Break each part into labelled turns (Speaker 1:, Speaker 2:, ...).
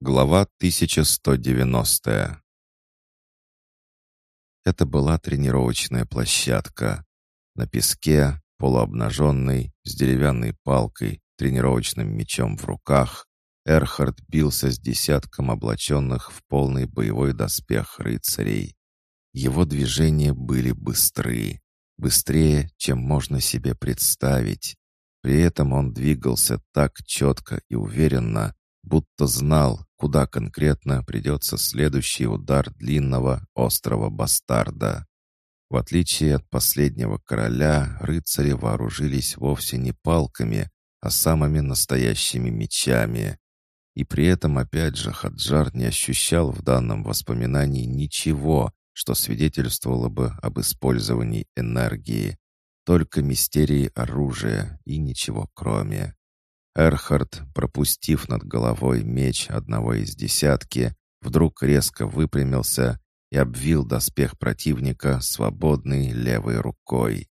Speaker 1: Глава 1190 Это была тренировочная площадка. На песке, полуобнаженный, с деревянной палкой, тренировочным мечом в руках, Эрхард бился с десятком облаченных в полный боевой доспех рыцарей. Его движения были быстры, быстрее, чем можно себе представить. При этом он двигался так четко и уверенно, будто знал, куда конкретно придется следующий удар длинного острого бастарда. В отличие от последнего короля, рыцари вооружились вовсе не палками, а самыми настоящими мечами. И при этом опять же Хаджар не ощущал в данном воспоминании ничего, что свидетельствовало бы об использовании энергии. Только мистерии оружия и ничего кроме. Эрхард, пропустив над головой меч одного из десятки, вдруг резко выпрямился и обвил доспех противника свободной левой рукой.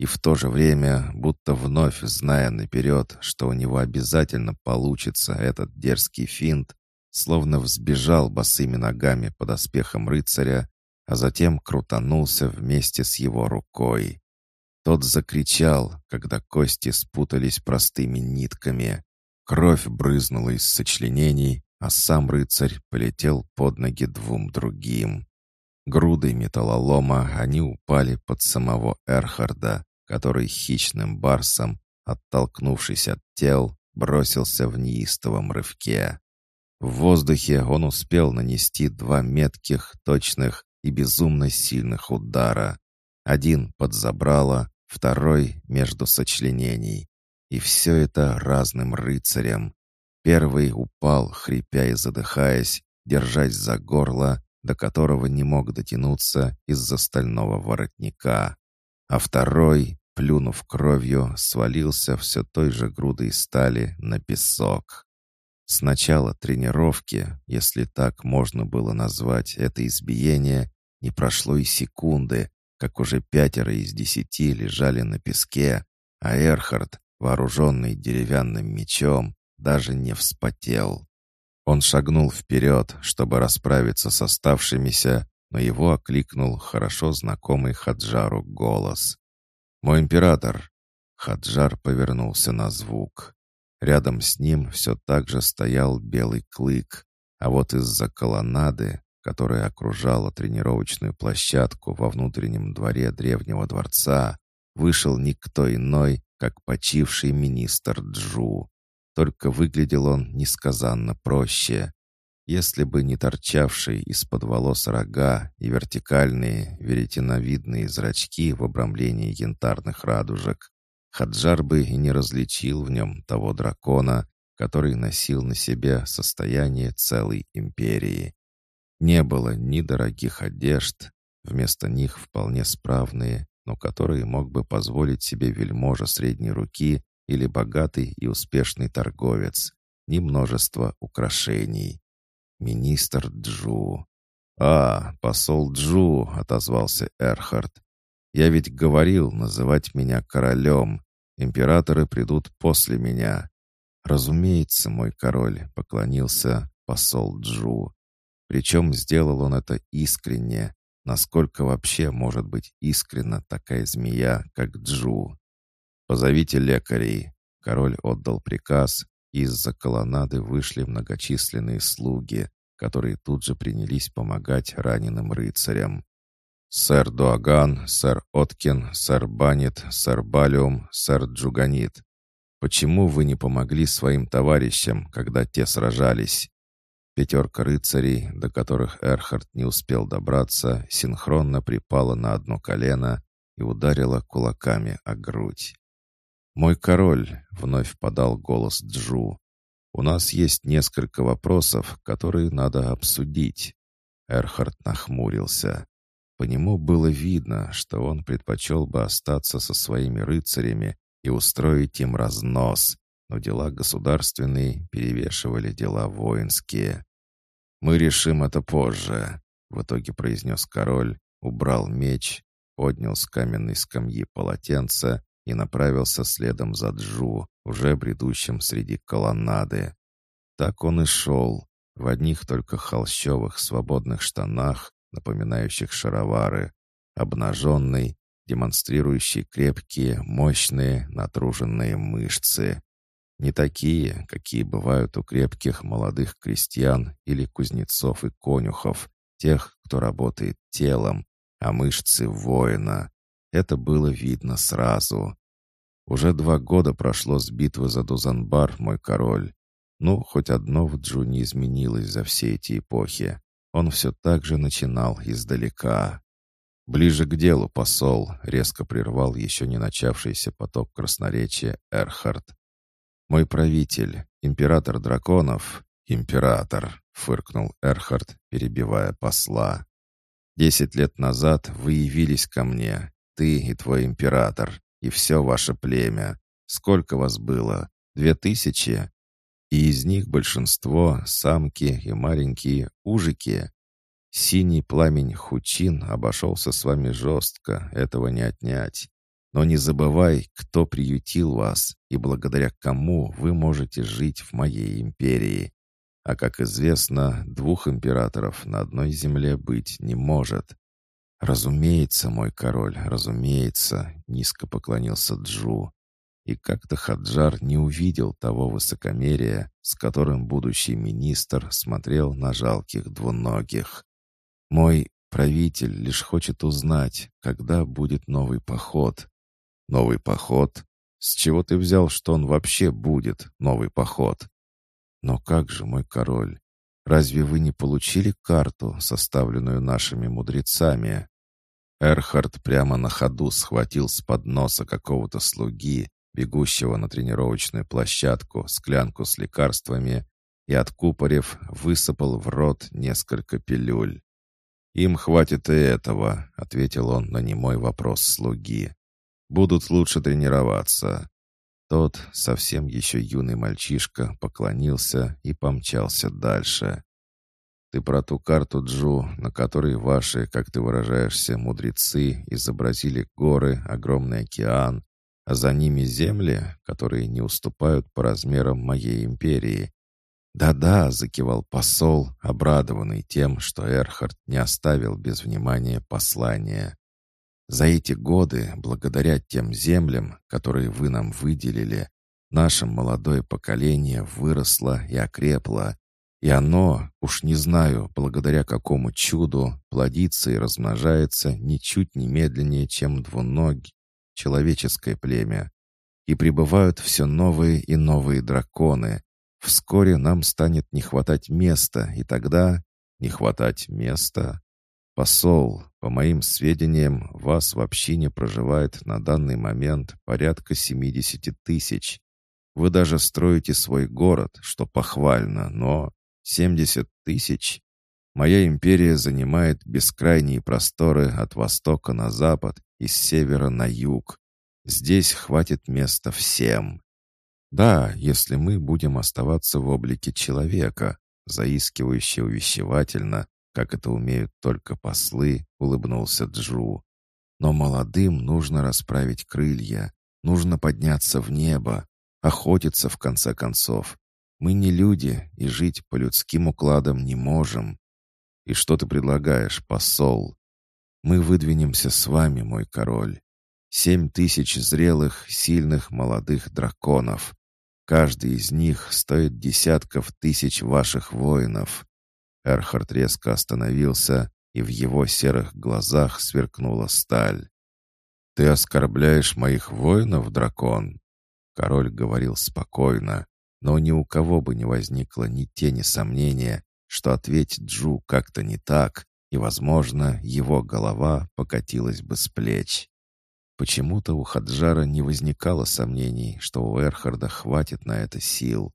Speaker 1: И в то же время, будто вновь зная наперед, что у него обязательно получится этот дерзкий финт, словно взбежал босыми ногами под доспехом рыцаря, а затем крутанулся вместе с его рукой. Тот закричал, когда кости спутались простыми нитками. Кровь брызнула из сочленений, а сам рыцарь полетел под ноги двум другим. Грудой металлолома они упали под самого Эрхарда, который хищным барсом, оттолкнувшись от тел, бросился в неистовом рывке. В воздухе он успел нанести два метких, точных и безумно сильных удара. Один под забрало, второй между сочленений. И все это разным рыцарям. Первый упал, хрипя и задыхаясь, держась за горло, до которого не мог дотянуться из-за стального воротника. А второй, плюнув кровью, свалился все той же грудой стали на песок. С начала тренировки, если так можно было назвать это избиение, не прошло и секунды, как уже пятеро из десяти лежали на песке, а Эрхард, вооруженный деревянным мечом, даже не вспотел. Он шагнул вперед, чтобы расправиться с оставшимися, но его окликнул хорошо знакомый Хаджару голос. «Мой император!» Хаджар повернулся на звук. Рядом с ним все так же стоял белый клык, а вот из-за колоннады которая окружала тренировочную площадку во внутреннем дворе древнего дворца, вышел никто иной, как почивший министр Джу. Только выглядел он несказанно проще. Если бы не торчавшие из-под волос рога и вертикальные веретеновидные зрачки в обрамлении янтарных радужек, Хаджар бы и не различил в нем того дракона, который носил на себе состояние целой империи. Не было ни дорогих одежд, вместо них вполне справные, но которые мог бы позволить себе вельможа средней руки или богатый и успешный торговец, ни множество украшений. Министр Джу. «А, посол Джу», — отозвался Эрхард. «Я ведь говорил называть меня королем. Императоры придут после меня». «Разумеется, мой король», — поклонился посол Джу. Причем сделал он это искренне. Насколько вообще может быть искренна такая змея, как Джу? «Позовите лекарей». Король отдал приказ, и из-за колоннады вышли многочисленные слуги, которые тут же принялись помогать раненым рыцарям. «Сэр Дуаган, сэр Откин, сэр Банит, сэр Балиум, сэр Джуганит. Почему вы не помогли своим товарищам, когда те сражались?» Пятерка рыцарей, до которых Эрхард не успел добраться, синхронно припала на одно колено и ударила кулаками о грудь. «Мой король», — вновь подал голос Джу, — «у нас есть несколько вопросов, которые надо обсудить». Эрхард нахмурился. По нему было видно, что он предпочел бы остаться со своими рыцарями и устроить им разнос, но дела государственные перевешивали дела воинские. «Мы решим это позже», — в итоге произнес король, убрал меч, поднял с каменной скамьи полотенце и направился следом за Джу, уже бредущим среди колоннады. Так он и шел, в одних только холщовых свободных штанах, напоминающих шаровары, обнаженный, демонстрирующий крепкие, мощные, натруженные мышцы. Не такие, какие бывают у крепких молодых крестьян или кузнецов и конюхов, тех, кто работает телом, а мышцы воина. Это было видно сразу. Уже два года прошло с битвы за Дузанбар, мой король. Ну, хоть одно в Джу не изменилось за все эти эпохи. Он все так же начинал издалека. «Ближе к делу, посол», — резко прервал еще не начавшийся поток красноречия Эрхард. «Мой правитель, император драконов...» «Император», — фыркнул Эрхард, перебивая посла. «Десять лет назад вы явились ко мне, ты и твой император, и все ваше племя. Сколько вас было? Две тысячи? И из них большинство — самки и маленькие ужики. Синий пламень Хучин обошелся с вами жестко, этого не отнять. Но не забывай, кто приютил вас и благодаря кому вы можете жить в моей империи. А как известно, двух императоров на одной земле быть не может. «Разумеется, мой король, разумеется», — низко поклонился Джу. И как-то Хаджар не увидел того высокомерия, с которым будущий министр смотрел на жалких двуногих. «Мой правитель лишь хочет узнать, когда будет новый поход». «Новый поход? С чего ты взял, что он вообще будет, новый поход?» «Но как же, мой король, разве вы не получили карту, составленную нашими мудрецами?» Эрхард прямо на ходу схватил с подноса какого-то слуги бегущего на тренировочную площадку, склянку с лекарствами и, откупорив, высыпал в рот несколько пилюль. «Им хватит и этого», — ответил он на немой вопрос слуги. «Будут лучше тренироваться». Тот, совсем еще юный мальчишка, поклонился и помчался дальше. «Ты про ту карту, Джу, на которой ваши, как ты выражаешься, мудрецы изобразили горы, огромный океан, а за ними земли, которые не уступают по размерам моей империи. «Да-да», — закивал посол, обрадованный тем, что Эрхард не оставил без внимания послание. «За эти годы, благодаря тем землям, которые вы нам выделили, наше молодое поколение выросло и окрепло, и оно, уж не знаю, благодаря какому чуду, плодится и размножается ничуть не медленнее, чем двуногий, человеческое племя. И прибывают все новые и новые драконы. Вскоре нам станет не хватать места, и тогда... Не хватать места? Посол, по моим сведениям, вас в общине проживает на данный момент порядка 70 тысяч. Вы даже строите свой город, что похвально, но 70 тысяч? Моя империя занимает бескрайние просторы от востока на запад и с севера на юг. Здесь хватит места всем. Да, если мы будем оставаться в облике человека, заискивающе увещевательно, как это умеют только послы, улыбнулся Джу. Но молодым нужно расправить крылья, нужно подняться в небо, охотиться в конце концов. Мы не люди и жить по людским укладам не можем. «И что ты предлагаешь, посол?» «Мы выдвинемся с вами, мой король. Семь тысяч зрелых, сильных молодых драконов. Каждый из них стоит десятков тысяч ваших воинов». Эрхард резко остановился, и в его серых глазах сверкнула сталь. «Ты оскорбляешь моих воинов, дракон?» Король говорил спокойно, но ни у кого бы не возникло ни тени сомнения, что ответить Джу как-то не так, и, возможно, его голова покатилась бы с плеч. Почему-то у Хаджара не возникало сомнений, что у Эрхарда хватит на это сил.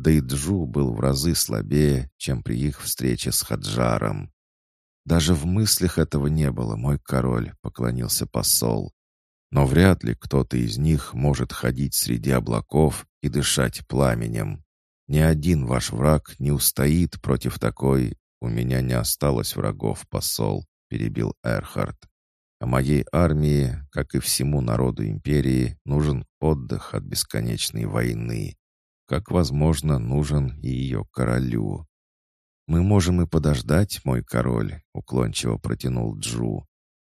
Speaker 1: Да и Джу был в разы слабее, чем при их встрече с Хаджаром. «Даже в мыслях этого не было, мой король», — поклонился посол. «Но вряд ли кто-то из них может ходить среди облаков и дышать пламенем. Ни один ваш враг не устоит против такой... У меня не осталось врагов, посол, перебил Эрхард. А моей армии, как и всему народу империи, нужен отдых от бесконечной войны. Как, возможно, нужен и ее королю. «Мы можем и подождать, мой король», — уклончиво протянул Джу.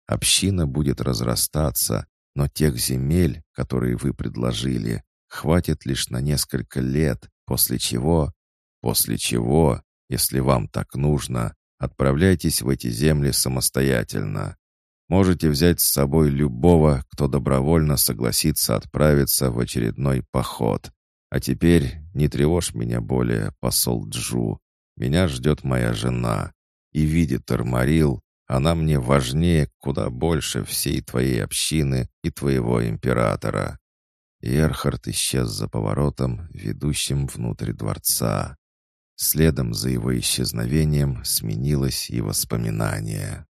Speaker 1: «Община будет разрастаться, но тех земель, которые вы предложили, хватит лишь на несколько лет, после чего... После чего, если вам так нужно, отправляйтесь в эти земли самостоятельно. Можете взять с собой любого, кто добровольно согласится отправиться в очередной поход. А теперь не тревожь меня более, посол Джу. Меня ждет моя жена. И видит Армарил, она мне важнее куда больше всей твоей общины и твоего императора». И Эрхард исчез за поворотом, ведущим внутрь дворца. Следом за его исчезновением сменилось и воспоминание.